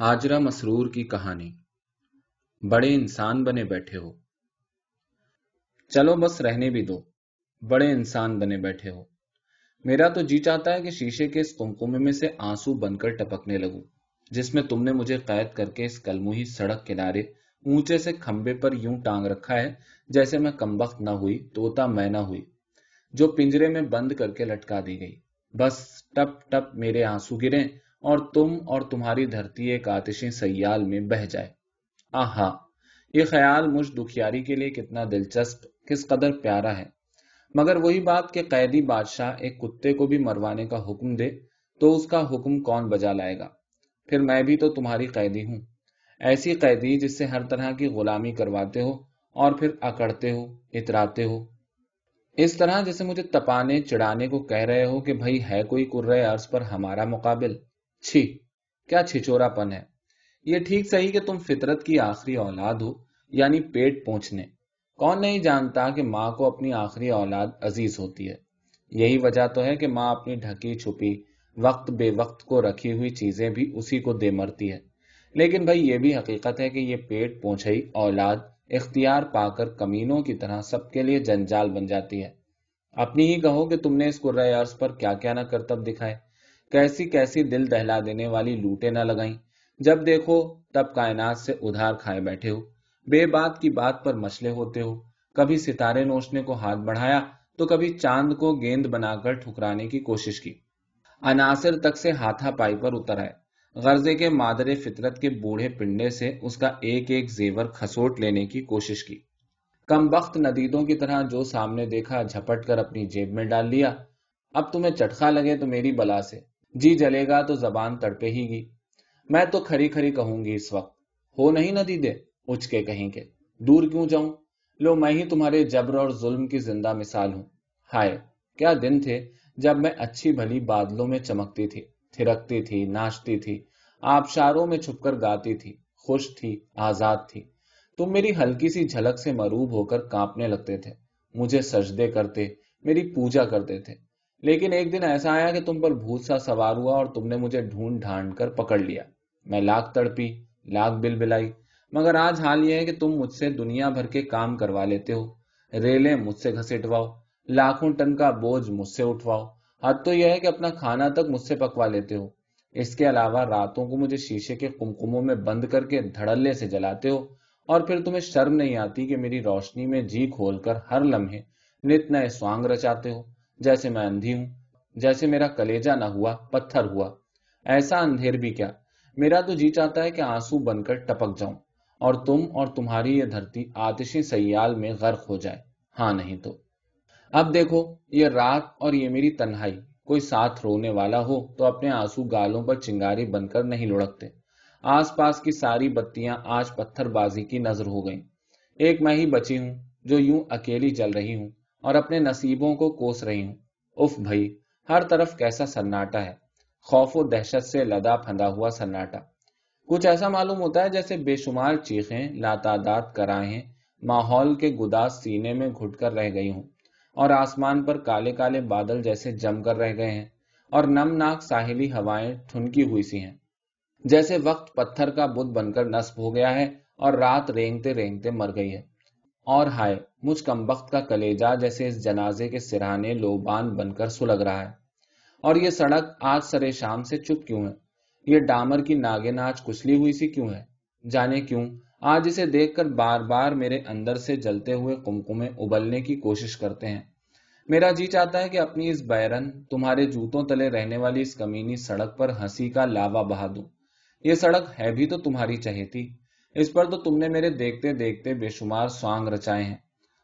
حاجرہ مسرور کی کہانی۔ بڑے انسان بنے بیٹھے ہو۔ چلو بس رہنے بھی دو۔ بڑے انسان بنے بیٹھے ہو۔ میرا تو جی چاہتا ہے کہ شیشے کے اس کمکمے میں سے آنسو بن کر ٹپکنے لگوں، جس میں تم نے مجھے قید کر کے اس کلموہی سڑک کنارے اونچے سے کھمبے پر یوں ٹانگ رکھا ہے جیسے میں کمبخت نہ ہوئی توتا میں نہ ہوئی، جو پنجرے میں بند کر کے لٹکا دی گئی۔ بس ٹپ ٹپ میرے آنسو گریں۔ اور تم اور تمہاری دھرتی ایک آتشی سیال میں بہ جائے۔ آہا، یہ خیال مجھ دکھیاری کے لیے کتنا دلچسپ، کس قدر پیارا ہے۔ مگر وہی بات کہ قیدی بادشاہ ایک کتے کو بھی مروانے کا حکم دے تو اس کا حکم کون بجا لائے گا؟ پھر میں بھی تو تمہاری قیدی ہوں۔ ایسی قیدی جس سے ہر طرح کی غلامی کرواتے ہو اور پھر اکڑتے ہو، اتراتے ہو۔ اس طرح جیسے مجھے تپانے، چڑانے کو کہہ رہے ہو کہ بھائی ہے کوئی کرے عرض پر ہمارا مقابل۔ چھی۔ کیا چھچورا پن ہے؟ یہ ٹھیک صحیح کہ تم فطرت کی آخری اولاد ہو یعنی پیٹ پہنچنے کون نہیں جانتا کہ ماں کو اپنی آخری اولاد عزیز ہوتی ہے؟ یہی وجہ تو ہے کہ ماں اپنی ڈھکی چھپی، وقت بے وقت کو رکھی ہوئی چیزیں بھی اسی کو دے مرتی ہے۔ لیکن بھائی، یہ بھی حقیقت ہے کہ یہ پیٹ پہنچئی اولاد اختیار پا کر کمینوں کی طرح سب کے لیے جنجال بن جاتی ہے۔ اپنی ہی کہو کہ تم نے اس قرۂ عرض پر کیا کیا نہ کرتب دکھائے۔ کیسی کیسی دل دہلا دینے والی لوٹے نہ لگائیں۔ جب دیکھو، تب کائنات سے ادھار کھائے بیٹھے ہو۔ بے بات کی بات پر مچلے ہوتے ہو۔ کبھی ستارے نوچنے کو ہاتھ بڑھایا، تو کبھی چاند کو گیند بنا کر ٹھکرانے کی کوشش کی۔ عناصر تک سے ہاتھا پائی پر اتر آئے۔ غرضے کے مادر فطرت کے بوڑھے پنڈے سے اس کا ایک ایک زیور کھسوٹ لینے کی کوشش کی۔ کم بخت ندیدوں کی طرح جو سامنے دیکھا، جھپٹ کر اپنی جیب میں ڈال لیا، اب تمہیں چٹخا لگے تو میری بلا سے۔ جی جلے گا تو زبان تڑپے ہی گی۔ میں تو کھری کھری کہوں گی اس وقت۔ ہو نہیں ندی دے اچ کے کہیں کے۔ دور کیوں جاؤں؟ لو میں ہی تمہارے جبر اور ظلم کی زندہ مثال ہوں۔ ہائے، کیا دن تھے جب میں اچھی بھلی بادلوں میں چمکتی تھی، تھرکتی تھی، ناچتی تھی، آبشاروں میں چھپ کر گاتی تھی، خوش تھی، آزاد تھی۔ تم میری ہلکی سی جھلک سے مروب ہو کر کانپنے لگتے تھے۔ مجھے سجدے کرتے، میری پوجا کرتے تھے۔ لیکن ایک دن ایسا آیا کہ تم پر بھوت سا سوار ہوا اور تم نے مجھے ڈھونڈ ڈھانڈ کر پکڑ لیا۔ میں لاکھ تڑپی، لاکھ بل بلائی۔ مگر آج حال یہ ہے کہ تم مجھ سے دنیا بھر کے کام کروا لیتے ہو۔ ریلیں مجھ سے گھسٹواؤ لاکھوں ٹن کا بوجھ مجھ سے اٹھواؤ۔ حد تو یہ ہے کہ اپنا کھانا تک مجھ سے پکوا لیتے ہو۔ اس کے علاوہ راتوں کو مجھے شیشے کے کمکموں میں بند کر کے دھڑلے سے جلاتے ہو۔ اور پھر تمہیں شرم نہیں آتی کہ میری روشنی میں جی کھول کر ہر لمحے نت نئے سوانگ رچاتے ہو۔ جیسے میں اندھی ہوں، جیسے میرا کلیجا نہ ہوا، پتھر ہوا۔ ایسا اندھیر بھی کیا؟ میرا تو جی چاہتا ہے کہ آنسو بن کر ٹپک جاؤں اور تم اور تمہاری یہ دھرتی آتشی سیال میں غرق ہو جائے۔ ہاں نہیں تو۔ اب دیکھو، یہ رات اور یہ میری تنہائی۔ کوئی ساتھ رونے والا ہو تو اپنے آنسو گالوں پر چنگاری بن کر نہیں لڑکتے۔ آس پاس کی ساری بتیاں آج پتھر بازی کی نظر ہو گئیں۔ ایک میں ہی بچی ہوں جو یوں اکیلی چل رہی ہوں۔ اور اپنے نصیبوں کو کوس رہی ہوں۔ اف بھائی، ہر طرف کیسا سناٹا ہے۔ خوف و دہشت سے لدا پھندا ہوا سناٹا۔ کچھ ایسا معلوم ہوتا ہے جیسے بے شمار چیخیں، لاتعداد کرائیں، ماحول کے گداس سینے میں گھٹ کر رہ گئی ہوں اور آسمان پر کالے کالے بادل جیسے جم کر رہ گئے ہیں اور نم ناک ساحلی ہوائیں ٹھنکی ہوئی سی ہیں۔ جیسے وقت پتھر کا بت بن کر نصب ہو گیا ہے اور رات رینگتے رینگتے مر گئی ہے۔ اور ہائے، مجھ کم بخت کا کلیجا جیسے اس جنازے کے سرانے لوبان بن کر سلگ رہا ہے۔ اور یہ سڑک آج سرے شام سے چپ کیوں ہے؟ یہ ڈامر کی ناگے ناچ کچلی ہوئی سی کیوں ہے؟ جانے کیوں؟ آج اسے دیکھ کر بار بار میرے اندر سے جلتے ہوئے کمکمے ابلنے کی کوشش کرتے ہیں۔ میرا جی چاہتا ہے کہ اپنی اس بیرن، تمہارے جوتوں تلے رہنے والی اس کمینی سڑک پر ہنسی کا لاوا بہا دوں۔ یہ سڑک ہے بھی تو تمہاری چہیتی۔ اس پر تو تم نے میرے دیکھتے دیکھتے بے شمار سانگ رچائے ہیں۔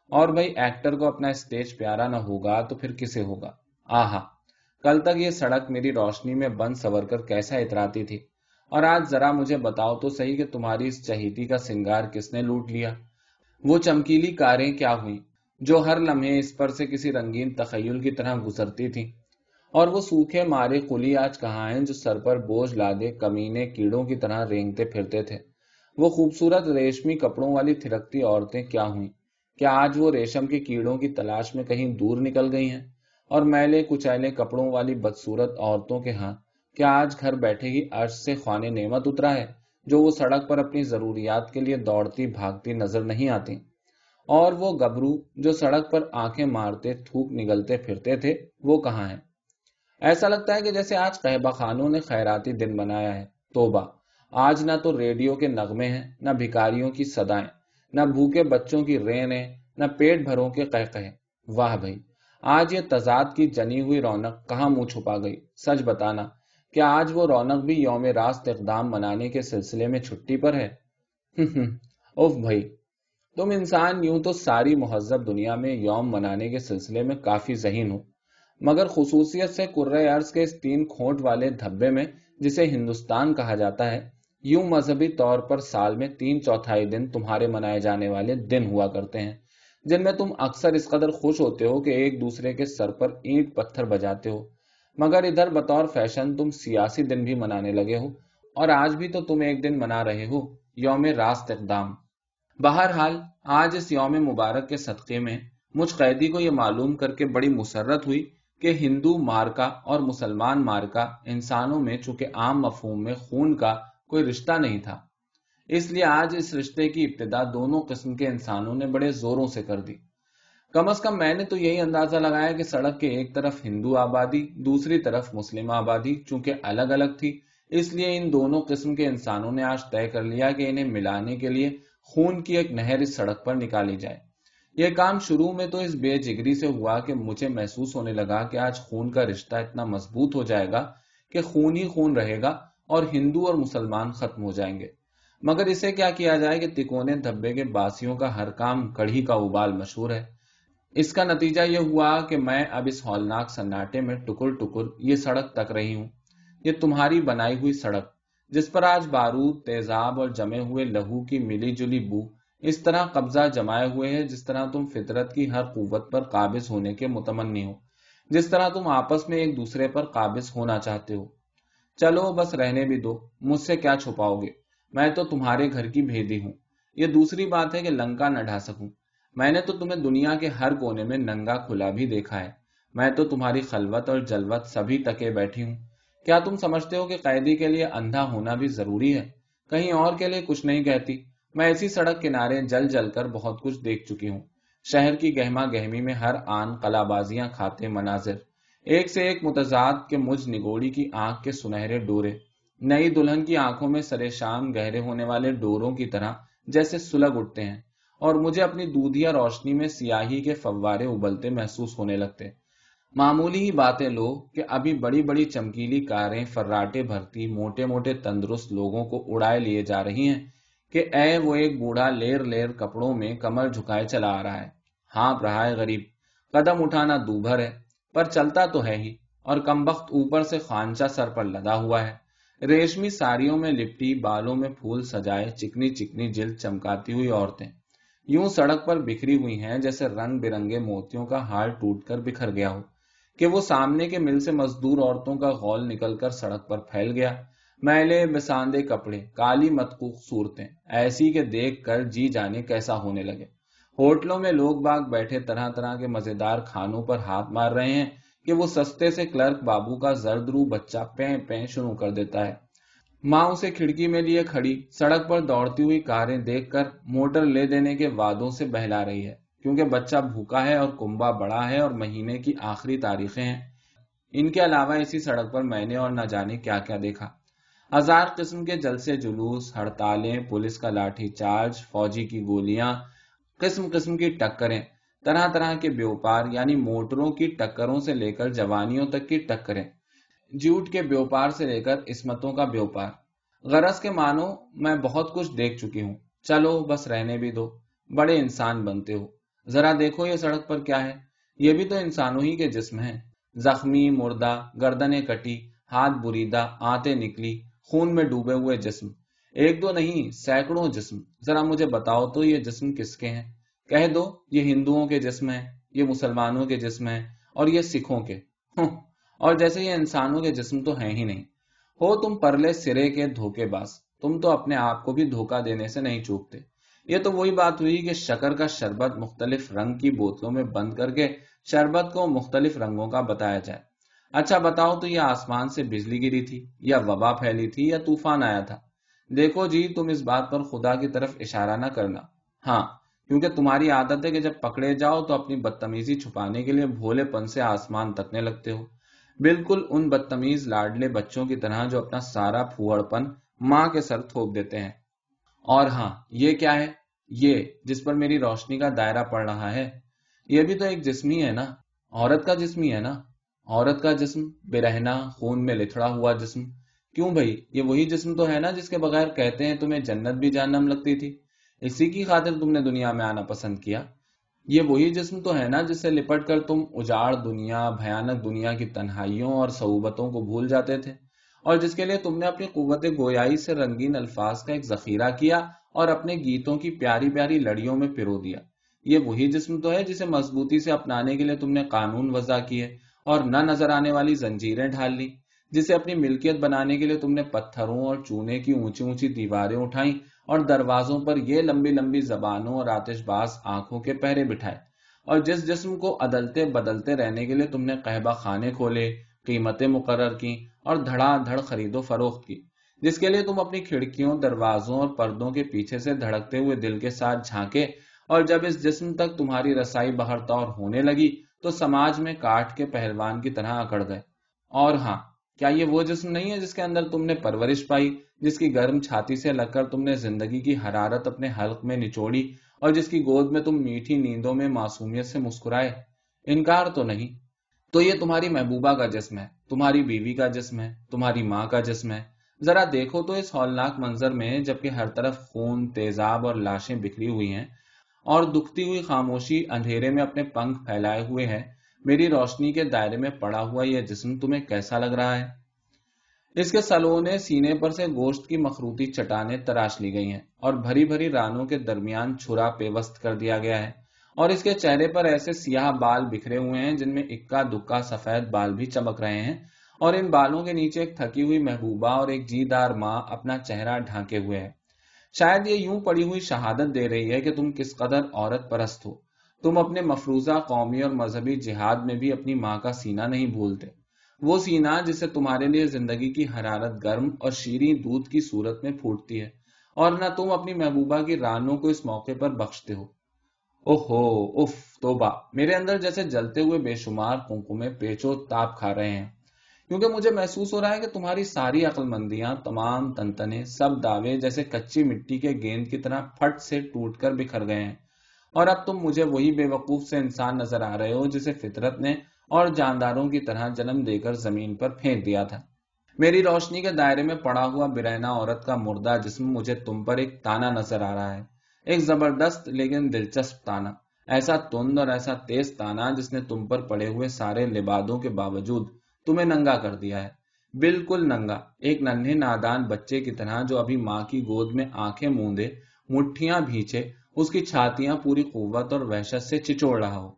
اور بھائی ایکٹر کو اپنا اسٹیج پیارا نہ ہوگا تو پھر کسے ہوگا؟ آہا، کل تک یہ سڑک میری روشنی میں بند سور کر کیسا اتراتی تھی۔ اور آج ذرا مجھے بتاؤ تو صحیح کہ تمہاری اس چہیتی کا سنگار کس نے لوٹ لیا؟ وہ چمکیلی کاریں کیا ہوئی جو ہر لمحے اس پر سے کسی رنگین تخیل کی طرح گزرتی تھی اور وہ سوکھے مارے کلی آج کہاں ہیں جو سر پر بوجھ لادے کمینے کیڑوں کی طرح رینگتے پھرتے تھے؟ وہ خوبصورت ریشمی کپڑوں والی تھرکتی عورتیں کیا ہوئیں؟ کیا آج وہ ریشم کے کیڑوں کی تلاش میں کہیں دور نکل گئی ہیں؟ اور میلے کچیلے کپڑوں والی بدسورت عورتوں کے ہاں کیا آج گھر بیٹھے ہی عرش سے خوان نعمت اترا ہے، جو وہ سڑک پر اپنی ضروریات کے لیے دوڑتی بھاگتی نظر نہیں آتی؟ اور وہ گبرو جو سڑک پر آنکھیں مارتے، تھوک نگلتے پھرتے تھے، وہ کہاں ہیں؟ ایسا لگتا ہے کہ جیسے آج قہبہ خانوں نے خیراتی دن بنایا ہے، توبہ۔ آج نہ تو ریڈیو کے نغمے ہیں، نہ بھکاریوں کی صدائیں نہ بھوکے بچوں کی رینیں، نہ پیٹ بھروں کے قہقہ واہ بھائی، آج یہ تضاد کی جنی ہوئی رونق کہاں منہ چھپا گئی؟ سچ بتانا، کیا آج وہ رونق بھی یوم راست اقدام منانے کے سلسلے میں چھٹی پر ہے؟ اوف بھائی، تم انسان یوں تو ساری مہذب دنیا میں یوم منانے کے سلسلے میں کافی ذہین ہو، مگر خصوصیت سے عرض کے اس تین کھوٹ والے دھبے میں، جسے ہندوستان کہا جاتا ہے یوں مذہبی طور پر سال میں تین چوتھائی دن تمہارے منائے جانے والے دن ہوا کرتے ہیں، جن میں تم اکثر اس قدر خوش ہوتے ہو کہ ایک دوسرے کے سر پر اینٹ پتھر بجاتے ہو۔ مگر ادھر بطور فیشن تم سیاسی دن بھی منانے لگے ہو، اور آج بھی تو تم ایک دن منا رہے ہو، یوم راست اقدام۔ بہرحال، آج اس یوم مبارک کے صدقے میں مجھ قیدی کو یہ معلوم کر کے بڑی مسرت ہوئی کہ ہندو مارکا اور مسلمان مارکا انسانوں میں چونکہ عام مفہوم میں خون کا کوئی رشتہ نہیں تھا۔ اس لیے آج اس رشتے کی ابتدا دونوں قسم کے انسانوں نے بڑے زوروں سے کر دی۔ کم از کم میں نے تو یہی اندازہ لگایا کہ سڑک کے ایک طرف ہندو آبادی، دوسری طرف مسلم آبادی، چونکہ الگ الگ تھی۔ اس لیے ان دونوں قسم کے انسانوں نے آج طے کر لیا کہ انہیں ملانے کے لیے خون کی ایک نہر اس سڑک پر نکالی جائے۔ یہ کام شروع میں تو اس بے جگری سے ہوا کہ مجھے محسوس ہونے لگا کہ آج خون کا رشتہ اتنا مضبوط ہو جائے گا کہ خون ہی خون رہے گا۔ اور ہندو اور مسلمان ختم ہو جائیں گے۔ مگر اسے کیا کیا جائے کہ تکونے دھبے کے باسیوں کا ہر کام کڑھی کا ابال مشہور ہے۔ اس کا نتیجہ یہ ہوا کہ میں اب اس ہولناک سناٹے میں ٹکر ٹکر یہ سڑک تک رہی ہوں۔ یہ تمہاری بنائی ہوئی سڑک، جس پر آج بارود، تیزاب اور جمے ہوئے لہو کی ملی جلی بو اس طرح قبضہ جمائے ہوئے ہے جس طرح تم فطرت کی ہر قوت پر قابض ہونے کے متمنی ہو۔ جس طرح تم آپس میں ایک دوسرے پر قابض ہونا چاہتے ہو۔ چلو بس رہنے بھی دو، مجھ سے کیا چھپاؤ گے؟ میں تو تمہارے گھر کی بھیدی ہوں۔ یہ دوسری بات ہے کہ لنکا نہ ڈھا سکوں۔ میں نے تو تمہیں دنیا کے ہر کونے میں ننگا کھلا بھی دیکھا ہے۔ میں تو تمہاری خلوت اور جلوت سبھی تکے بیٹھی ہوں۔ کیا تم سمجھتے ہو کہ قیدی کے لیے اندھا ہونا بھی ضروری ہے؟ کہیں اور کے لیے کچھ نہیں کہتی۔ میں ایسی سڑک کنارے جل جل کر بہت کچھ دیکھ چکی ہوں۔ شہر کی گہما گہمی میں ہر آن کلا بازیاں کھاتے مناظر۔ ایک سے ایک متضاد کے مجھ نگوڑی کی آنکھ کے سنہرے ڈورے، نئی دلہن کی آنکھوں میں سرے شام گہرے ہونے والے ڈوروں کی طرح جیسے سلگ اٹھتے ہیں، اور مجھے اپنی دودھیا روشنی میں سیاہی کے فوارے ابلتے محسوس ہونے لگتے۔ معمولی ہی باتیں لو کہ ابھی بڑی بڑی چمکیلی کاریں فراٹے بھرتی موٹے موٹے تندرست لوگوں کو اڑائے لیے جا رہی ہیں کہ اے وہ ایک بوڑھا لیر لیر کپڑوں میں کمر جھکائے چلا آ رہا ہے۔ ہاں رہا ہے غریب۔ قدم اٹھانا دوبھر ہے۔ پر چلتا تو ہے ہی، اور کم وقت اوپر سے خانچا سر پر لدا ہوا ہے۔ ریشمی ساڑیوں میں لپٹی، بالوں میں پھول سجائے چکنی چکنی جلد چمکاتی ہوئی عورتیں۔ یوں سڑک پر بکھری ہوئی ہیں جیسے رنگ برنگے موتیوں کا ہار ٹوٹ کر بکھر گیا ہو۔ کہ وہ سامنے کے مل سے مزدور عورتوں کا غول نکل کر سڑک پر پھیل گیا۔ میلے بساندے کپڑے، کالی متقوق صورتیں، ایسی کے دیکھ کر جی جانے کیسا ہونے لگے۔ ہوٹلوں میں لوگ باغ بیٹھے طرح طرح کے مزیدار کھانوں پر ہاتھ مار رہے ہیں کہ وہ سستے سے کلرک بابو کا زرد رو بچہ پین پین شروع کر دیتا ہے۔ ماں اسے کھڑکی میں لیے کھڑی، سڑک پر دوڑتی ہوئی کاریں دیکھ کر موٹر لے دینے کے وعدوں سے بہلا رہی ہے۔ کیونکہ بچہ بھوکا ہے اور کنبا بڑا ہے اور مہینے کی آخری تاریخیں ہیں۔ ان کے علاوہ اسی سڑک پر میں نے اور نہ جانے کیا کیا دیکھا۔ ہزار قسم کے جلسے، جلوس، ہڑتالیں، پولیس کا لاٹھی چارج، فوجی کی گولیاں قسم قسم کی ٹکریں، طرح طرح کے بیوپار یعنی موٹروں کی ٹکروں سے لے کر جوانیوں تک کی ٹکریں۔ جوٹ کے بیوپار سے لے کر اسمتوں کا بیوپار۔ غرض کے مانو میں بہت کچھ دیکھ چکی ہوں۔ چلو، بس رہنے بھی دو۔ بڑے انسان بنتے ہو۔ ذرا دیکھو یہ سڑک پر کیا ہے۔ یہ بھی تو انسانوں ہی کے جسم ہیں۔ زخمی، مردہ، گردنیں کٹی، ہاتھ بریدہ آتے نکلی، خون میں ڈوبے ہوئے جسم۔ ایک دو نہیں، سینکڑوں جسم۔ ذرا مجھے بتاؤ تو یہ جسم کس کے ہیں؟ کہہ دو، یہ ہندوؤں کے جسم ہیں، یہ مسلمانوں کے جسم ہیں اور یہ سکھوں کے۔ اور جیسے یہ انسانوں کے جسم تو ہیں ہی نہیں۔ ہو تم پرلے سرے کے دھوکے باز، تم تو اپنے آپ کو بھی دھوکا دینے سے نہیں چوکتے۔ یہ تو وہی بات ہوئی کہ شکر کا شربت مختلف رنگ کی بوتلوں میں بند کر کے شربت کو مختلف رنگوں کا بتایا جائے۔ اچھا بتاؤ تو یہ آسمان سے بجلی گری تھی یا وبا پھیلی تھی یا طوفان آیا تھا؟ دیکھو جی تم اس بات پر خدا کی طرف اشارہ نہ کرنا۔ ہاں کیونکہ تمہاری عادت ہے کہ جب پکڑے جاؤ تو اپنی بدتمیزی چھپانے کے لیے بھولے پن سے آسمان تکنے لگتے ہو۔ بالکل ان بدتمیز لاڈلے بچوں کی طرح جو اپنا سارا پھوڑ پن ماں کے سر تھوپ دیتے ہیں۔ اور ہاں یہ کیا ہے؟ یہ جس پر میری روشنی کا دائرہ پڑ رہا ہے۔ یہ بھی تو ایک جسمی ہے نا؟ عورت کا جسمی ہے نا؟ عورت کا جسم بے رہنا خون میں لتھڑا ہوا جسم۔ کیوں بھائی؟ یہ وہی جسم تو ہے نا جس کے بغیر کہتے ہیں تمہیں جنت بھی جانم لگتی تھی۔ اسی کی خاطر تم نے دنیا میں آنا پسند کیا۔ یہ وہی جسم تو ہے نا جس سے لپٹ کر تم اجاڑ دنیا، بھیانک دنیا کی تنہائیوں اور صعوبتوں کو بھول جاتے تھے۔ اور جس کے لیے تم نے اپنی قوت گویائی سے رنگین الفاظ کا ایک ذخیرہ کیا اور اپنے گیتوں کی پیاری پیاری لڑیوں میں پرو دیا۔ یہ وہی جسم تو ہے جسے مضبوطی سے اپنانے کے لیے تم نے قانون وضع کیے اور نہ نظر آنے والی زنجیریں ڈھال لی جسے اپنی ملکیت بنانے کے لیے تم نے پتھروں اور چونے کی اونچی اونچی دیواریں اٹھائیں اور دروازوں پر یہ لمبی لمبی زبانوں اور آتش باز آنکھوں کے پہرے بٹھائے۔ اور جس جسم کو عدلتے بدلتے رہنے کے لیے تم نے قہبہ خانے کھولے، قیمتیں مقرر کی اور دھڑا دھڑ خرید و فروخت کی، جس کے لیے تم اپنی کھڑکیوں، دروازوں اور پردوں کے پیچھے سے دھڑکتے ہوئے دل کے ساتھ جھانکے۔ اور جب اس جسم تک تمہاری رسائی بہر طور ہونے لگی، تو سماج میں کاٹ کے پہلوان کی طرح اکڑ گئے۔ اور ہاں کیا یہ وہ جسم نہیں ہے جس کے اندر تم نے پرورش پائی، جس کی گرم چھاتی سے لگ کر تم نے زندگی کی حرارت اپنے حلق میں نچوڑی اور جس کی گود میں تم میٹھی نیندوں میں معصومیت سے مسکرائے؟ انکار تو نہیں۔ تو یہ تمہاری محبوبہ کا جسم ہے، تمہاری بیوی کا جسم ہے، تمہاری ماں کا جسم ہے۔ ذرا دیکھو تو اس ہولناک منظر میں، جبکہ ہر طرف خون، تیزاب اور لاشیں بکھری ہوئی ہیں اور دکھتی ہوئی خاموشی اندھیرے میں اپنے پنکھ پھیلائے ہوئے ہیں۔ میری روشنی کے دائرے میں پڑا ہوا یہ جسم تمہیں کیسا لگ رہا ہے؟ اس کے سلونے سینے پر سے گوشت کی مخروطی چٹانیں تراش لی گئی ہیں اور بھری بھری رانوں کے درمیان چھرا پیوست کر دیا گیا ہے اور اس کے چہرے پر ایسے سیاہ بال بکھرے ہوئے ہیں جن میں اکا دکا سفید بال بھی چمک رہے ہیں اور ان بالوں کے نیچے ایک تھکی ہوئی محبوبہ اور ایک جی دار ماں اپنا چہرہ ڈھانکے ہوئے ہے شاید یہ یوں پڑی ہوئی شہادت دے رہی ہے کہ تم کس قدر عورت پرست ہو۔ تم اپنے مفروضہ قومی اور مذہبی جہاد میں بھی اپنی ماں کا سینہ نہیں بھولتے۔ وہ سینہ جسے تمہارے لیے زندگی کی حرارت گرم اور شیریں دودھ کی صورت میں پھوٹتی ہے، اور نہ تم اپنی محبوبہ کی رانوں کو اس موقع پر بخشتے ہو۔ اوہو اف توبہ۔ میرے اندر جیسے جلتے ہوئے بے شمار کنکمے پیچو تاپ کھا رہے ہیں۔ کیونکہ مجھے محسوس ہو رہا ہے کہ تمہاری ساری عقل مندیاں تمام تنتنے سب دعوے جیسے کچی مٹی کے گیند کی طرح پھٹ سے ٹوٹ کر بکھر گئے ہیں۔ اور اب تم مجھے وہی بے وقوف سے انسان نظر آ رہے ہو جسے فطرت نے اور جانداروں کی طرح جنم دے کر زمین پر پھینک دیا تھا۔ میری روشنی کے دائرے میں پڑا ہوا برہنا عورت کا مردہ جسم مجھے تم پر ایک تانا نظر آ رہا ہے۔ ایک زبردست لیکن دلچسپ تانا۔ ایسا تند اور ایسا تیز تانا جس نے تم پر پڑے ہوئے سارے لبادوں کے باوجود تمہیں ننگا کر دیا ہے۔ بالکل ننگا۔ ایک ننھے نادان بچے کی طرح جو ابھی ماں کی گود میں آنکھیں موندے، مٹھیاں بھیچے اس کی چھاتیاں پوری قوت اور وحشت سے چچوڑ رہا ہو۔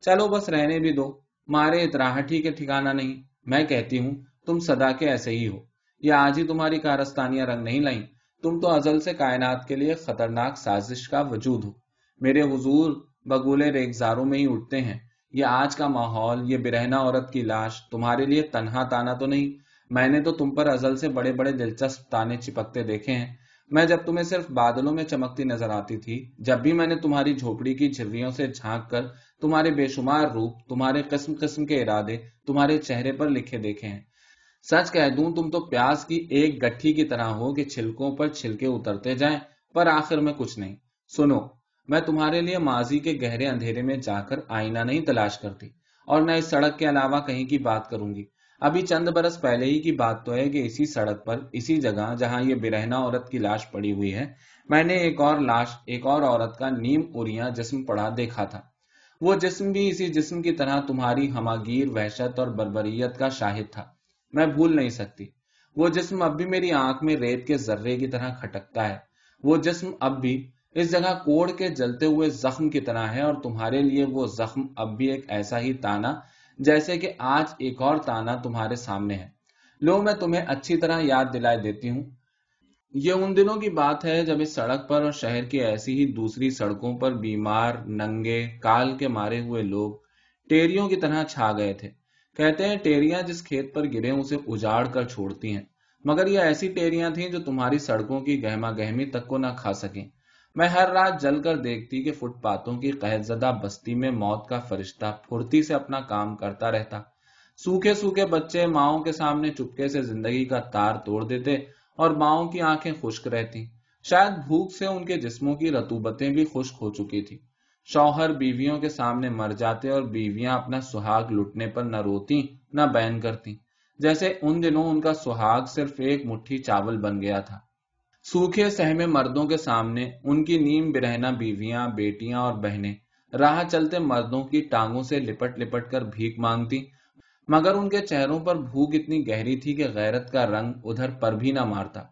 چلو بس رہنے بھی دو۔ مارے اتراہٹی کے ٹھکانا نہیں۔ میں کہتی ہوں، تم سدا کے ایسے ہی ہو۔ یا آج ہی تمہاری کارستانیاں رنگ نہیں لائیں۔ تم تو ازل سے کائنات کے لیے خطرناک سازش کا وجود ہو۔ میرے حضور بگولے ریگزاروں میں ہی اٹھتے ہیں۔ یہ آج کا ماحول، یہ برہنا عورت کی لاش، تمہارے لیے تنہا تانا تو نہیں۔ میں نے تو تم پر ازل سے بڑے بڑے دلچسپ تانے چپکتے دیکھے ہیں۔ میں جب تمہیں صرف بادلوں میں چمکتی نظر آتی تھی، جب بھی میں نے تمہاری جھوپڑی کی جھریوں سے جھانک کر تمہارے بے شمار روپ، تمہارے قسم قسم کے ارادے تمہارے چہرے پر لکھے دیکھے ہیں۔ سچ کہہ دوں، تم تو پیاس کی ایک گٹھی کی طرح ہو کہ چھلکوں پر چھلکے اترتے جائیں، پر آخر میں کچھ نہیں۔ سنو، میں تمہارے لیے ماضی کے گہرے اندھیرے میں جا کر آئینہ نہیں تلاش کرتی، اور نہ اس سڑک کے علاوہ کہیں کی بات کروں گی۔ ابھی چند برس پہلے ہی کی بات تو ہے کہ اسی سڑک پر، اسی جگہ جہاں یہ برہنا عورت کی لاش پڑی ہوئی ہے، میں نے ایک اور لاش، ایک اور عورت کا نیم اریاں جسم پڑا دیکھا تھا۔ وہ جسم بھی اسی جسم کی طرح تمہاری ہماگیر، وحشت اور بربریت کا شاہد تھا۔ میں بھول نہیں سکتی۔ وہ جسم اب بھی میری آنکھ میں ریت کے ذرے کی طرح کھٹکتا ہے۔ وہ جسم اب بھی اس جگہ کوڑ کے جلتے ہوئے زخم کی طرح ہے اور تمہارے لیے وہ زخم اب بھی ایک ایسا ہی تانا جیسے کہ آج ایک اور تانا تمہارے سامنے ہے۔ لو، میں تمہیں اچھی طرح یاد دلائے دیتی ہوں۔ یہ ان دنوں کی بات ہے جب اس سڑک پر اور شہر کی ایسی ہی دوسری سڑکوں پر بیمار، ننگے، کال کے مارے ہوئے لوگ ٹیریوں کی طرح چھا گئے تھے۔ کہتے ہیں ٹیریاں جس کھیت پر گرے اسے اجاڑ کر چھوڑتی ہیں۔ مگر یہ ایسی ٹیریاں تھیں جو تمہاری سڑکوں کی گہما گہمی تک کو نہ کھا سکیں۔ میں ہر رات جل کر دیکھتی کہ فٹ پاتوں کی قید زدہ بستی میں موت کا فرشتہ پھرتی سے اپنا کام کرتا رہتا۔ سوکھے سوکھے بچے ماؤں کے سامنے چپکے سے زندگی کا تار توڑ دیتے اور ماؤں کی آنکھیں خشک رہتی۔ شاید بھوک سے ان کے جسموں کی رتوبتیں بھی خشک ہو چکی تھی شوہر بیویوں کے سامنے مر جاتے اور بیویاں اپنا سہاگ لٹنے پر نہ روتی نہ بین کرتی جیسے ان دنوں ان کا سہاگ صرف ایک مٹھی چاول بن گیا تھا۔ سوکھے سہمے مردوں کے سامنے، ان کی نیم برہنا بیویاں، بیٹیاں اور بہنیں۔ راہ چلتے مردوں کی ٹانگوں سے لپٹ لپٹ کر بھیک مانگتی۔ مگر ان کے چہروں پر بھوک اتنی گہری تھی کہ غیرت کا رنگ ادھر پر بھی نہ مارتا۔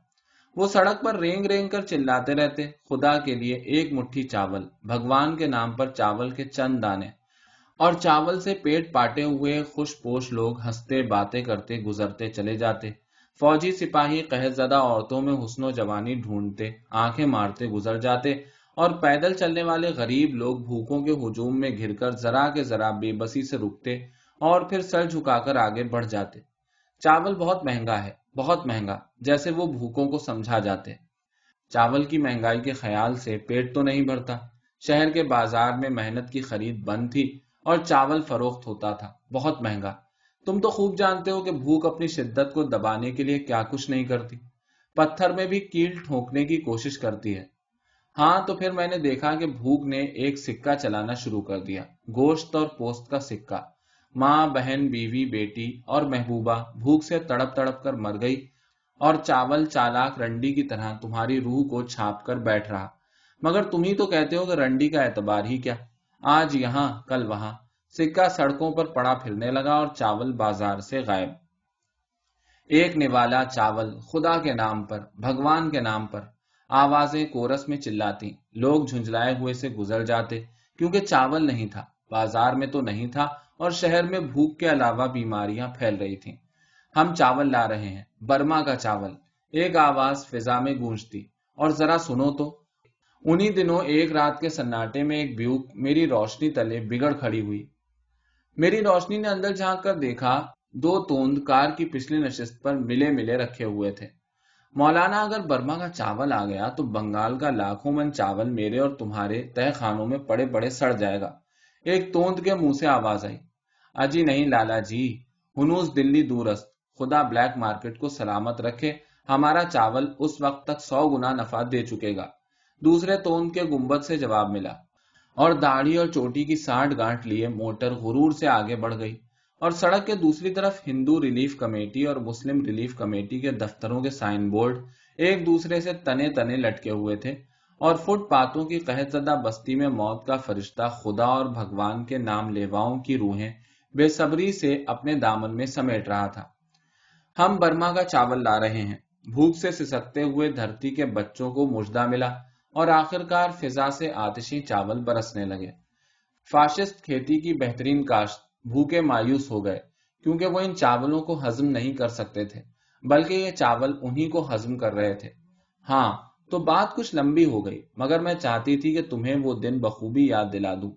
وہ سڑک پر رینگ رینگ کر چلاتے رہتے۔ خدا کے لیے ایک مٹھی چاول، بھگوان کے نام پر چاول کے چند دانے۔ اور چاول سے پیٹ پاٹے ہوئے خوش پوش لوگ ہنستے باتیں کرتے گزرتے چلے جاتے۔ فوجی سپاہی قہد زدہ عورتوں میں حسن و جوانی ڈھونڈتے، آنکھیں مارتے، گزر جاتے اور پیدل چلنے والے غریب لوگ بھوکوں کے ہجوم میں گھر کر ذرا کے ذرا بے بسی سے رکتے اور پھر سر جھکا کر آگے بڑھ جاتے۔ چاول بہت مہنگا ہے، بہت مہنگا، جیسے وہ بھوکوں کو سمجھا جاتے۔ چاول کی مہنگائی کے خیال سے پیٹ تو نہیں بھرتا۔ شہر کے بازار میں محنت کی خرید بند تھی اور چاول فروخت ہوتا تھا، بہت مہنگا۔ تم تو خوب جانتے ہو کہ بھوک اپنی شدت کو دبانے کے لیے کیا کچھ نہیں کرتی۔ پتھر میں بھی کیل ٹھونکنے کی کوشش کرتی ہے۔ ہاں تو پھر میں نے دیکھا کہ بھوک نے ایک سکہ چلانا شروع کر دیا۔ گوشت اور پوست کا سکہ۔ ماں، بہن، بیوی، بیٹی اور محبوبہ بھوک سے تڑپ تڑپ کر مر گئی اور چاول، چالاک رنڈی کی طرح تمہاری روح کو چھاپ کر بیٹھ رہا۔ مگر تم ہی تو کہتے ہو کہ رنڈی کا اعتبار ہی کیا۔ آج یہاں، کل وہاں۔ سکہ سڑکوں پر پڑا پھرنے لگا اور چاول بازار سے غائب۔ ایک نوالا چاول خدا کے نام پر، بھگوان کے نام پر آوازیں کورس میں چلاتی۔ لوگ جھنجلائے ہوئے سے گزر جاتے، کیونکہ چاول نہیں تھا۔ بازار میں تو نہیں تھا اور شہر میں بھوک کے علاوہ بیماریاں پھیل رہی تھیں۔ ہم چاول لا رہے ہیں، برما کا چاول۔ ایک آواز فضا میں گونجتی۔ اور ذرا سنو تو۔ انہی دنوں ایک رات کے سناٹے میں ایک بیوک میری روشنی تلے بگڑ کھڑی ہوئی۔ میری روشنی نے اندر جھانک کر دیکھا، دو توند کار کی پچھلی نشست پر ملے ملے رکھے ہوئے تھے۔ مولانا، اگر برما کا چاول آ گیا تو بنگال کا لاکھوں من چاول میرے اور تمہارے تہ خانوں میں پڑے پڑے سڑ جائے گا۔ ایک توند کے منہ سے آواز آئی۔ اجی نہیں لالا جی ہنوز دلی دورست خدا بلیک مارکیٹ کو سلامت رکھے، ہمارا چاول اس وقت تک سو گنا نفع دے چکے گا۔ دوسرے توند کے گمبت سے جواب ملا۔ اور داڑھی اور چوٹی کی ساٹھ گانٹ لیے موٹر غرور سے آگے بڑھ گئی اور سڑک کے دوسری طرف ہندو ریلیف کمیٹی اور مسلم ریلیف کمیٹی کے دفتروں کے سائن بورڈ ایک دوسرے سے تنے تنے لٹکے ہوئے تھے اور فٹ پاتوں کی قحط زدہ بستی میں موت کا فرشتہ خدا اور بھگوان کے نام لیواؤں کی روحیں بے صبری سے اپنے دامن میں سمیٹ رہا تھا۔ ہم برما کا چاول لا رہے ہیں۔ بھوک سے سسکتے ہوئے دھرتی کے بچوں کو مجدہ ملا۔ اور آخرکار فضا سے آتشی چاول برسنے لگے۔ فاشسٹ کھیتی کی بہترین کاشت بھوکے مایوس ہو گئے، کیونکہ وہ ان چاولوں کو ہضم نہیں کر سکتے تھے، بلکہ یہ چاول انہی کو ہضم کر رہے تھے۔ ہاں تو بات کچھ لمبی ہو گئی، مگر میں چاہتی تھی کہ تمہیں وہ دن بخوبی یاد دلا دوں۔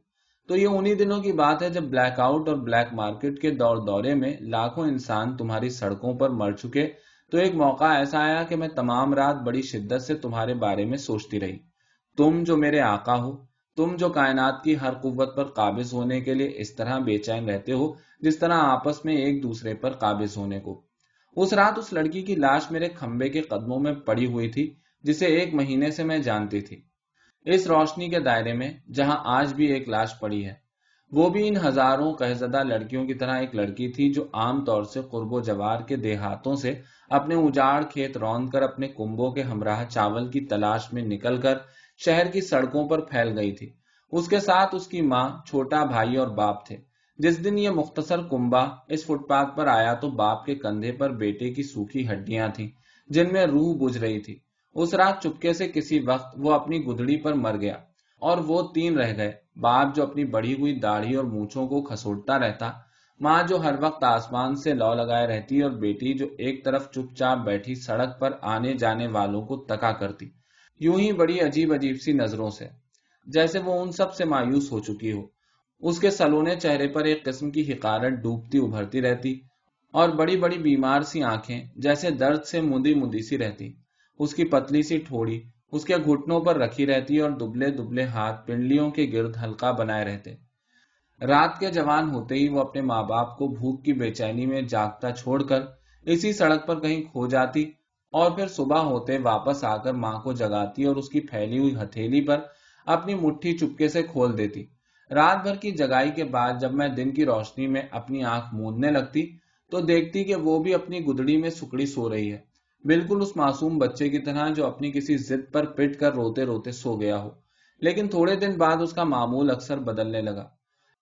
تو یہ انہی دنوں کی بات ہے جب بلیک آؤٹ اور بلیک مارکیٹ کے دور دورے میں لاکھوں انسان تمہاری سڑکوں پر مر چکے۔ تو ایک موقع ایسا آیا کہ میں تمام رات بڑی شدت سے تمہارے بارے میں سوچتی رہی۔ تم جو میرے آقا ہو، تم جو کائنات کی ہر قوت پر قابض ہونے کے لیے اس طرح بے چین رہتے ہو، جس طرح آپس میں ایک دوسرے پر قابض ہونے کو۔ اس رات اس لڑکی کی لاش میرے کھمبے کے قدموں میں پڑی ہوئی تھی، جسے ایک مہینے سے میں جانتی تھی۔ اس روشنی کے دائرے میں، جہاں آج بھی ایک لاش پڑی ہے، وہ بھی ان ہزاروں کہزدہ لڑکیوں کی طرح ایک لڑکی تھی جو عام طور سے قرب و جوار کے دیہاتوں سے اپنے اجاڑ کھیت روند کر اپنے کنبوں کے ہمراہ چاول کی تلاش میں نکل کر شہر کی سڑکوں پر پھیل گئی تھی۔ اس کے ساتھ اس کی ماں، چھوٹا بھائی اور باپ تھے۔ جس دن یہ مختصر کنبا اس فٹ پاتھ پر آیا تو باپ کے کندھے پر بیٹے کی سوکھی ہڈیاں تھیں، جن میں روح بجھ رہی تھی۔ اس رات چپکے سے کسی وقت وہ اپنی گدڑی پر مر گیا اور وہ تین رہ گئے۔ باپ جو اپنی بڑی ہوئی داڑھی اور مونچھوں کو کھسوٹتا رہتا، ماں جو ہر وقت آسمان سے لو لگائے رہتی اور بیٹی جو ایک طرف چپ چاپ بیٹھی سڑک پر آنے جانے والوں کو تکا کرتی۔ یوں ہی بڑی عجیب عجیب سی نظروں سے۔ جیسے وہ ان سب سے مایوس ہو چکی ہو۔ اس کے سلونے چہرے پر ایک قسم کی حکارت ڈوبتی ابھرتی رہتی اور بڑی بڑی بیمار سی آنکھیں جیسے درد سے مدی مدی سی رہتی۔ اس کی پتلی سی ٹھوڑی، اس کے گھٹنوں پر رکھی رہتی اور دبلے دبلے ہاتھ پنڈلیوں کے گرد ہلکا بنائے رہتے۔ رات کے جوان ہوتے ہی وہ اپنے ماں باپ کو بھوک کی بے چینی میں جاگتا چھوڑ کر اسی سڑک پر کہیں کھو جاتی۔ اور پھر صبح ہوتے واپس آ کر ماں کو جگاتی اور اس کی پھیلی ہوئی ہتھیلی پر اپنی مٹھی چپکے سے کھول دیتی۔ رات بھر کی جگائی کے بعد جب میں دن کی روشنی میں اپنی آنکھ موندنے لگتی تو دیکھتی کہ وہ بھی اپنی گدڑی میں سکڑی سو رہی ہے۔ بالکل اس معصوم بچے کی طرح جو اپنی کسی ضد پر پٹ کر روتے روتے سو گیا ہو۔ لیکن تھوڑے دن بعد اس کا معمول اکثر بدلنے لگا۔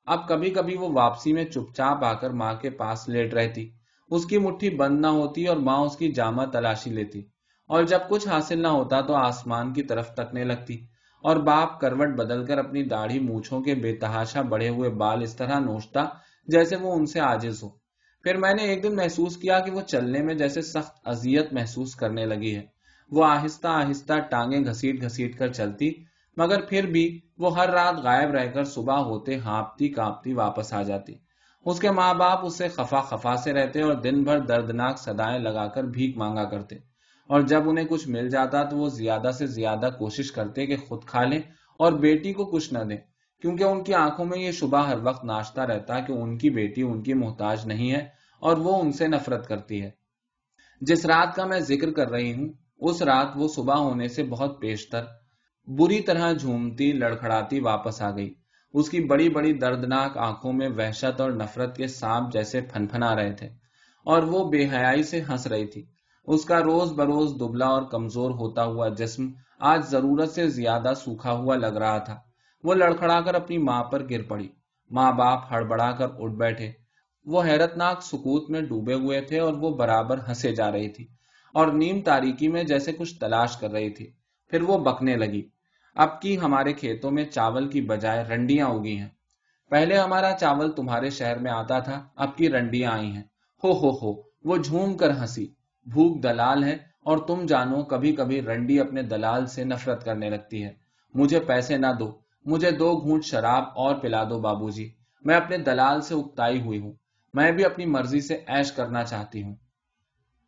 اب کبھی کبھی وہ واپسی میں چپ چاپ آ کر ماں کے پاس لیٹ رہتی۔ اس کی مٹھی بند نہ ہوتی اور ماں اس کی جامع تلاشی لیتی۔ اور جب کچھ حاصل نہ ہوتا تو آسمان کی طرف تکنے لگتی۔ اور باپ کروٹ بدل کر اپنی داڑھی مونچھوں کے بے تحاشا بڑے ہوئے بال اس طرح نوچتا جیسے وہ ان سے آجز ہو۔ پھر میں نے ایک دن محسوس کیا کہ وہ چلنے میں جیسے سخت اذیت محسوس کرنے لگی ہے۔ وہ آہستہ آہستہ ٹانگیں گھسیٹ گھسیٹ کر چلتی، مگر پھر بھی وہ ہر رات غائب رہ کر صبح ہوتے ہانپتی کانپتی واپس آ جاتی۔ اس کے ماں باپ اس سے خفا خفا سے رہتے اور دن بھر دردناک سدائیں لگا کر بھیک مانگا کرتے۔ اور جب انہیں کچھ مل جاتا تو وہ زیادہ سے زیادہ کوشش کرتے کہ خود کھا لیں اور بیٹی کو کچھ نہ دیں۔ کیونکہ ان کی آنکھوں میں یہ شبہ ہر وقت ناشتا رہتا کہ ان کی بیٹی ان کی محتاج نہیں ہے اور وہ ان سے نفرت کرتی ہے۔ جس رات کا میں ذکر کر رہی ہوں، اس رات وہ صبح ہونے سے بہت پیشتر، بری طرح جھومتی، لڑکھڑاتی واپس آ گئی۔ اس کی بڑی بڑی دردناک آنکھوں میں وحشت اور نفرت کے سانپ جیسے پھن پھنا رہے تھے اور وہ بے حیائی سے ہنس رہی تھی۔ اس کا روز بروز دبلا اور کمزور ہوتا ہوا جسم آج ضرورت سے زیادہ سوکھا ہوا لگ رہا تھا۔ وہ لڑکھڑا کر اپنی ماں پر گر پڑی۔ ماں باپ ہڑبڑا کر اٹھ بیٹھے۔ وہ حیرت ناک سکوت میں ڈوبے ہوئے تھے اور وہ برابر ہنسے جا رہی تھی اور نیم تاریکی میں جیسے کچھ تلاش کر رہی تھی۔ پھر وہ بکنے لگی۔ اب کی ہمارے کھیتوں میں چاول کی بجائے رنڈیاں اگی ہیں۔ پہلے ہمارا چاول تمہارے شہر میں آتا تھا، اب کی رنڈیاں آئی ہیں۔ ہو ہو ہو، وہ جھوم کر ہنسی۔ بھوک دلال ہے اور تم جانو کبھی کبھی رنڈی اپنے دلال سے نفرت کرنے لگتی ہے۔ مجھے پیسے نہ دو، مجھے دو گھونٹ شراب اور پلا دو بابو جی میں اپنے دلال سے اکتائی ہوئی ہوں۔ میں بھی اپنی مرضی سے ایش کرنا چاہتی ہوں۔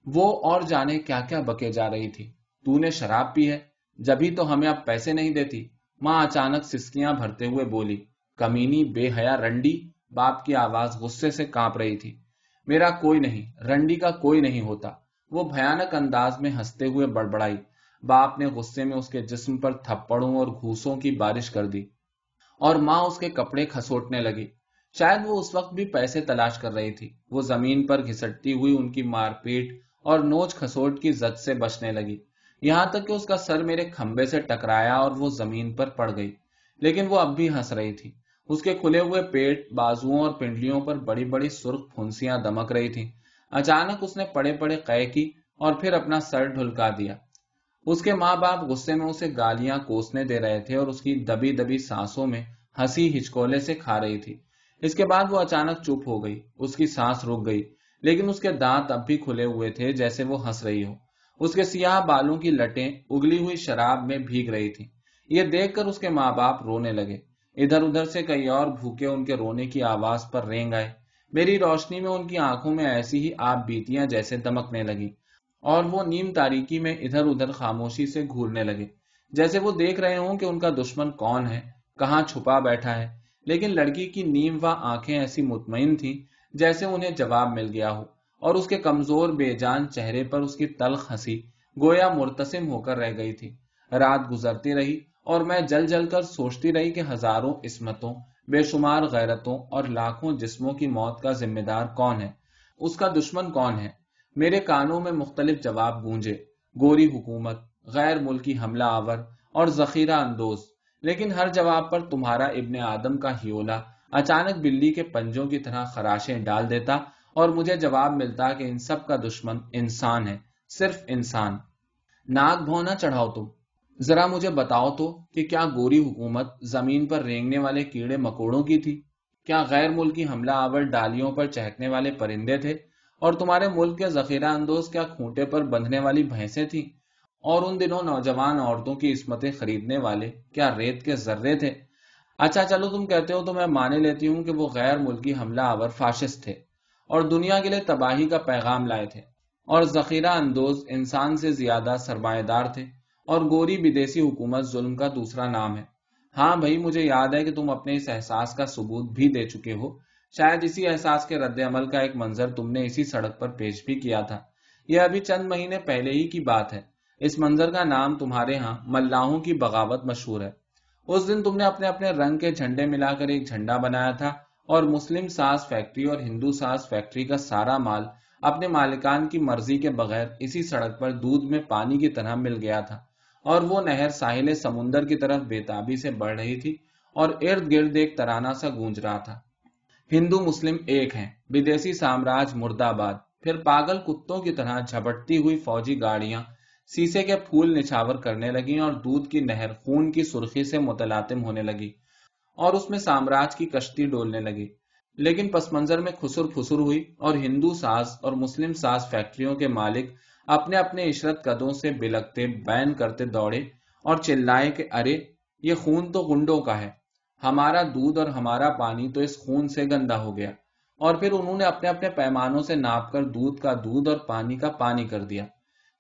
وہ اور جانے کیا کیا بکے جا رہی تھی۔ تو نے شراب پی ہے جبھی تو ہمیں اب پیسے نہیں دیتی۔ ماں اچانک سسکیاں بھرتے ہوئے بولی، کمینی بے حیا رنڈی باپ کی آواز غصے سے کانپ رہی تھی۔ میرا کوئی نہیں، رنڈی کا کوئی نہیں ہوتا وہ بھیانک انداز میں ہنستے ہوئے بڑبڑائی۔ باپ نے غصے میں اس کے جسم پر تھپڑوں اور گھوسوں کی بارش کر دی۔ اور ماں اس کے کپڑے کھسوٹنے لگی۔ شاید وہ اس وقت بھی پیسے تلاش کر رہی تھی۔ وہ زمین پر گھسٹتی ہوئی ان کی مار پیٹ اور نوچ کھسوٹ کی زد سے بچنے لگی۔ یہاں تک کہ اس کا سر میرے کھمبے سے ٹکرایا اور وہ زمین پر پڑ گئی۔ لیکن وہ اب بھی ہنس رہی تھی۔ اس کے کھلے ہوئے پیٹ بازو اور پنڈلیوں پر بڑی بڑی سرخ پھنسیاں دمک رہی تھی اچانک اس نے پڑے پڑے قے کی اور پھر اپنا سر ڈھلکا دیا۔ اس کے ماں باپ غصے میں اسے گالیاں کوسنے دے رہے تھے اور اس کی دبی دبی سانسوں میں ہنسی ہچکولے سے کھا رہی تھی۔ اس کے بعد وہ اچانک چپ ہو گئی۔ اس کی سانس رک گئی، لیکن اس کے دانت اب بھی کھلے ہوئے تھے جیسے وہ ہنس رہی ہو۔ اس کے سیاہ بالوں کی لٹیں اگلی ہوئی شراب میں بھیگ رہی تھی یہ دیکھ کر اس کے ماں باپ رونے لگے۔ ادھر ادھر سے کئی اور بھوکے ان کے رونے کی آواز پر رینگ آئے۔ میری روشنی میں ان کی آنکھوں میں ایسی ہی آپ بیتیاں جیسے دمکنے لگی اور وہ نیم تاریکی میں ادھر ادھر خاموشی سے گھورنے لگے۔ جیسے وہ دیکھ رہے ہوں کہ ان کا دشمن کون ہے، کہاں چھپا بیٹھا ہے۔ لیکن لڑکی کی نیم و آنکھیں ایسی مطمئن تھیں جیسے انہیں جواب مل گیا ہو۔ اور اس کے کمزور بے جان چہرے پر اس کی تلخ ہنسی گویا مرتسم ہو کر رہ گئی تھی۔ رات گزرتی رہی اور میں جل جل کر سوچتی رہی کہ ہزاروں اسمتوں بے شمار غیرتوں اور لاکھوں جسموں کی موت کا ذمہ دار کون ہے؟ اس کا دشمن کون ہے؟ میرے کانوں میں مختلف جواب گونجے۔ گوری حکومت، غیر ملکی حملہ آور اور ذخیرہ اندوز۔ لیکن ہر جواب پر تمہارا ابن آدم کا ہیولا اچانک بلی کے پنجوں کی طرح خراشیں ڈال دیتا اور مجھے جواب ملتا کہ ان سب کا دشمن انسان ہے، صرف انسان۔ ناک بھونا چڑھاؤ تم ذرا مجھے بتاؤ تو کہ کیا گوری حکومت زمین پر رینگنے والے کیڑے مکوڑوں کی تھی؟ کیا غیر ملکی حملہ آور ڈالیوں پر چہکنے والے پرندے تھے؟ اور تمہارے ملک کے ذخیرہ اندوز کیا کھوٹے پر بندھنے والی بھینسیں تھیں؟ اور ان دنوں نوجوان عورتوں کی عصمتیں خریدنے والے کیا ریت کے ذرے تھے؟ اچھا چلو تم کہتے ہو تو میں مانے لیتی ہوں کہ وہ غیر ملکی حملہ آور فاشست تھے۔ اور دنیا کے لیے تباہی کا پیغام لائے تھے اور ذخیرہ اندوز انسان سے زیادہ سرمایہ دار تھے اور گوری بدیسی حکومت ظلم کا دوسرا نام ہے۔ ہاں بھائی، مجھے یاد ہے کہ تم اپنے اس احساس کا ثبوت بھی دے چکے ہو۔ شاید اسی احساس کے رد عمل کا ایک منظر تم نے اسی سڑک پر پیش بھی کیا تھا۔ یہ ابھی چند مہینے پہلے ہی کی بات ہے۔ اس منظر کا نام تمہارے ہاں ملاحوں کی بغاوت مشہور ہے۔ اس دن تم نے اپنے اپنے رنگ کے جھنڈے ملا کر ایک جھنڈا بنایا تھا۔ اور مسلم ساز فیکٹری اور ہندو ساز فیکٹری کا سارا مال اپنے مالکان کی مرضی کے بغیر اسی سڑک پر دودھ میں پانی کی طرح مل گیا تھا اور وہ نہر ساحل سمندر کی طرف بےتابی سے بڑھ رہی تھی اور ارد گرد ایک ترانہ سا گونج رہا تھا۔ ہندو مسلم ایک ہیں، بدیسی سامراج مرد آباد، پھر پاگل کتوں کی طرح جھپٹتی ہوئی فوجی گاڑیاں سیسے کے پھول نچھاور کرنے لگی اور دودھ کی نہر خون کی سرخی سے متلاطم ہونے لگی۔ اور اس میں سامراج کی کشتی ڈولنے لگی۔ لیکن پس منظر میں خسر پھسر ہوئی اور ہندو ساز اور مسلم ساز فیکٹریوں کے مالک اپنے اپنے عشرت قدوں سے بلکتے بین کرتے دوڑے اور چلائے کہ ارے، یہ خون تو گنڈوں کا ہے۔ ہمارا دودھ اور ہمارا پانی تو اس خون سے گندا ہو گیا۔ اور پھر انہوں نے اپنے اپنے پیمانوں سے ناپ کر دودھ کا دودھ اور پانی کا پانی کر دیا۔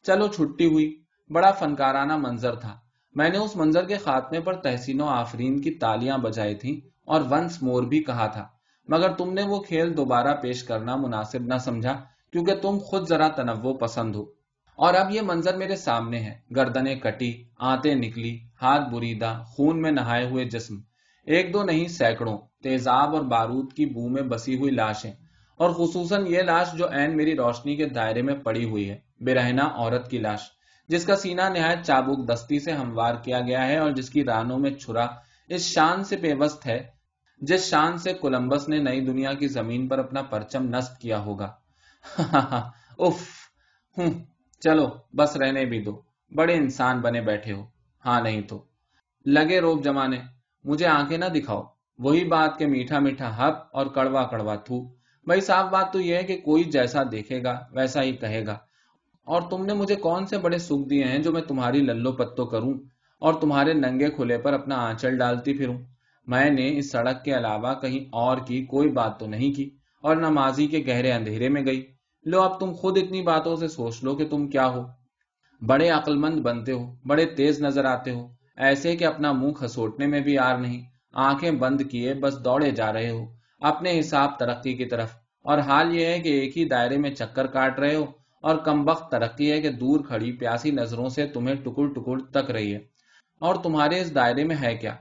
چلو، چھٹی ہوئی۔ بڑا فنکارانہ منظر تھا۔ میں نے اس منظر کے خاتمے پر تحسین و آفرین کی تالیاں بجائی تھیں اور ونس مور بھی کہا تھا۔ مگر تم نے وہ کھیل دوبارہ پیش کرنا مناسب نہ سمجھا، کیونکہ تم خود ذرا تنوع پسند ہو۔ اور اب یہ منظر میرے سامنے ہے۔ گردنیں کٹی آتے نکلی، ہاتھ بریدہ خون میں نہائے ہوئے جسم۔ ایک دو نہیں، سینکڑوں۔ تیزاب اور بارود کی بو میں بسی ہوئی لاشیں۔ اور خصوصاً یہ لاش جو این میری روشنی کے دائرے میں پڑی ہوئی ہے برہنا عورت کی لاش۔ جس کا سینہ نہایت چابک دستی سے ہموار کیا گیا ہے اور جس کی رانوں میں چھرا اس شان سے پیوست ہے، جس شان سے کولمبس نے نئی دنیا کی زمین پر اپنا پرچم نصب کیا ہوگا۔ اف ہوں، چلو، بس رہنے بھی دو۔ بڑے انسان بنے بیٹھے ہو۔ ہاں نہیں تو۔ لگے روب جمانے، مجھے آنکھیں نہ دکھاؤ۔ وہی بات کے میٹھا میٹھا ہپ اور کڑوا کڑوا تھو۔ بھائی صاف بات تو یہ ہے کہ کوئی جیسا دیکھے گا، ویسا ہی کہے گا۔ اور تم نے مجھے کون سے بڑے سکھ دیے ہیں جو میں تمہاری للو پتو کروں اور تمہارے ننگے کھلے پر اپنا آنچل ڈالتی پھروں؟ میں نے اس سڑک کے علاوہ کہیں اور کی کوئی بات تو نہیں کی اور نہ ماضی کے گہرے اندھیرے میں گئی۔ لو، اب تم خود اتنی باتوں سے سوچ لو کہ تم کیا ہو۔ بڑے عقل مند بنتے ہو، بڑے تیز نظر آتے ہو، ایسے کہ اپنا منہ کھسوٹنے میں بھی آر نہیں۔ آنکھیں بند کیے بس دوڑے جا رہے ہو، اپنے حساب ترقی کی طرف۔ اور حال یہ ہے کہ ایک ہی دائرے میں چکر کاٹ رہے ہو۔ اور کم وقت ترقی ہے کہ دور کھڑی پیاسی نظروں سے تمہیں ٹکڑ ٹکڑ تک رہی ہے۔ اور تمہارے اس دائرے میں ہے کیا؟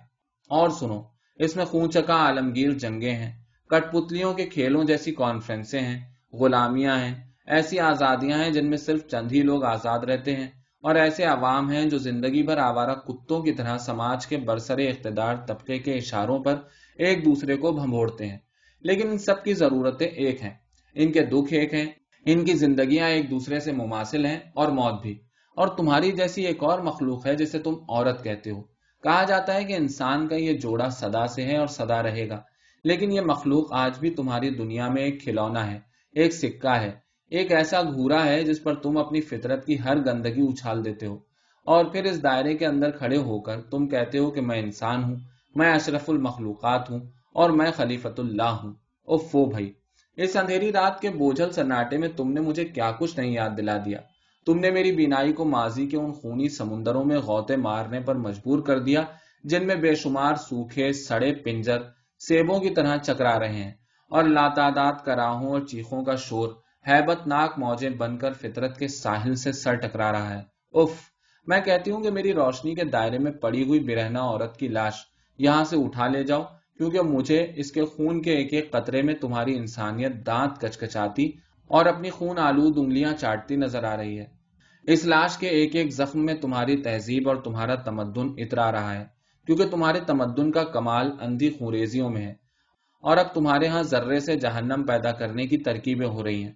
اور سنو، اس میں خون چکا عالمگیر جنگیں ہیں۔ کٹ پتلیوں کے کھیلوں جیسی کانفرنسیں ہیں۔ غلامیاں ہیں۔ ایسی آزادیاں ہیں جن میں صرف چند ہی لوگ آزاد رہتے ہیں۔ اور ایسے عوام ہیں جو زندگی بھر آوارہ کتوں کی طرح سماج کے برسر اقتدار طبقے کے اشاروں پر ایک دوسرے کو بھمبوڑتے ہیں۔ لیکن ان سب کی ضرورتیں ایک ہیں۔ ان کے دکھ ایک ہیں۔ ان کی زندگیاں ایک دوسرے سے مماثل ہیں اور موت بھی۔ اور تمہاری جیسی ایک اور مخلوق ہے جسے تم عورت کہتے ہو۔ کہا جاتا ہے کہ انسان کا یہ جوڑا سدا سے ہے اور سدا رہے گا۔ لیکن یہ مخلوق آج بھی تمہاری دنیا میں ایک کھلونا ہے، ایک سکہ ہے، ایک ایسا گھورا ہے جس پر تم اپنی فطرت کی ہر گندگی اچھال دیتے ہو۔ اور پھر اس دائرے کے اندر کھڑے ہو کر تم کہتے ہو کہ میں انسان ہوں، میں اشرف المخلوقات ہوں اور میں خلیفت اللہ ہوں۔ او بھائی۔ اس اندھیری رات کے بوجھل سناٹے میں تم نے مجھے کیا کچھ نہیں یاد دلا دیا۔ تم نے میری بینائی کو ماضی کے ان خونی سمندروں میں غوطے مارنے پر مجبور کر دیا، جن میں بے شمار سوکھے، سڑے پنجر سیبوں کی طرح چکرا رہے ہیں اور لاتعداد کراہوں اور چیخوں کا شور ہیبت ناک موجیں بن کر فطرت کے ساحل سے سر ٹکرا رہا ہے۔ اف میں کہتی ہوں کہ میری روشنی کے دائرے میں پڑی ہوئی برہنا عورت کی لاش یہاں سے اٹھا لے جاؤ۔ کیونکہ مجھے اس کے خون کے ایک ایک قطرے میں تمہاری انسانیت دانت کچکچاتی اور اپنی خون آلود انگلیاں چاٹتی نظر آ رہی ہے۔ اس لاش کے ایک ایک زخم میں تمہاری تہذیب اور تمہارا تمدن اترا رہا ہے، کیونکہ تمہارے تمدن کا کمال اندھی خوریزیوں میں ہے۔ اور اب تمہارے ہاں ذرے سے جہنم پیدا کرنے کی ترکیبیں ہو رہی ہیں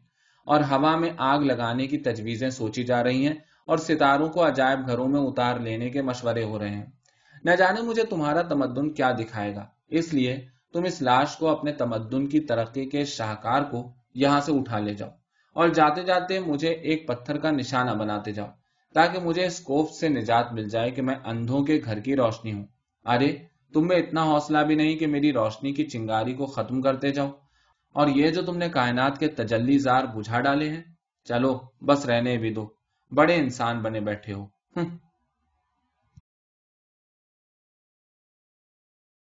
اور ہوا میں آگ لگانے کی تجویزیں سوچی جا رہی ہیں اور ستاروں کو عجائب گھروں میں اتار لینے کے مشورے ہو رہے ہیں۔ نہ جانے مجھے تمہارا تمدن کیا دکھائے گا۔ اس لیے تم اس لاش کو اپنے تمدن کی ترقی کے شاہکار کو یہاں سے اٹھا لے جاؤ اور جاتے جاتے مجھے ایک پتھر کا نشانہ بناتے جاؤ تاکہ مجھے اس کوف سے نجات مل جائے کہ میں اندھوں کے گھر کی روشنی ہوں۔ ارے، تم میں اتنا حوصلہ بھی نہیں کہ میری روشنی کی چنگاری کو ختم کرتے جاؤ۔ اور یہ جو تم نے کائنات کے تجلی زار بجھا ڈالے ہیں۔ چلو، بس رہنے بھی دو۔ بڑے انسان بنے بیٹھے ہو۔